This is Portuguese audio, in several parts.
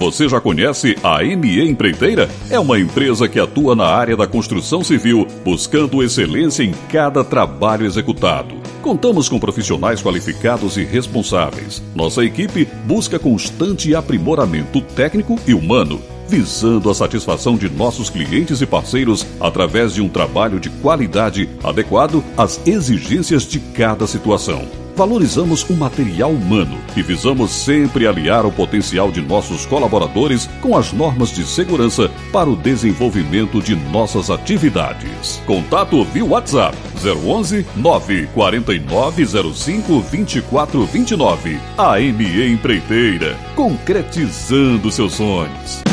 Você já conhece a ME Empreiteira? É uma empresa que atua na área da construção civil, buscando excelência em cada trabalho executado. Contamos com profissionais qualificados e responsáveis. Nossa equipe busca constante aprimoramento técnico e humano visando a satisfação de nossos clientes e parceiros através de um trabalho de qualidade adequado às exigências de cada situação. Valorizamos o material humano e visamos sempre aliar o potencial de nossos colaboradores com as normas de segurança para o desenvolvimento de nossas atividades. Contato via WhatsApp 011 94905 2429. AME Empreiteira, concretizando seus sonhos.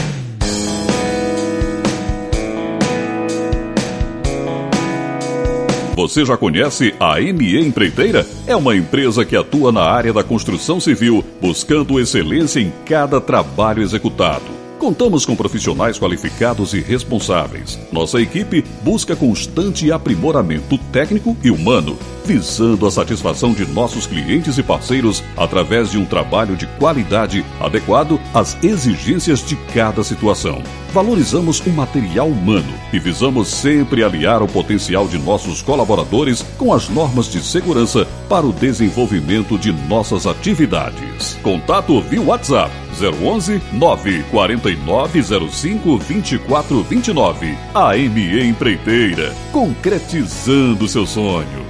Você já conhece a ME Empreiteira? É uma empresa que atua na área da construção civil, buscando excelência em cada trabalho executado. Contamos com profissionais qualificados e responsáveis. Nossa equipe busca constante aprimoramento técnico e humano, visando a satisfação de nossos clientes e parceiros através de um trabalho de qualidade adequado às exigências de cada situação. Valorizamos o material humano e visamos sempre aliar o potencial de nossos colaboradores com as normas de segurança para o desenvolvimento de nossas atividades. Contato via WhatsApp 011 94905 2429. AME Empreiteira, concretizando seu sonho.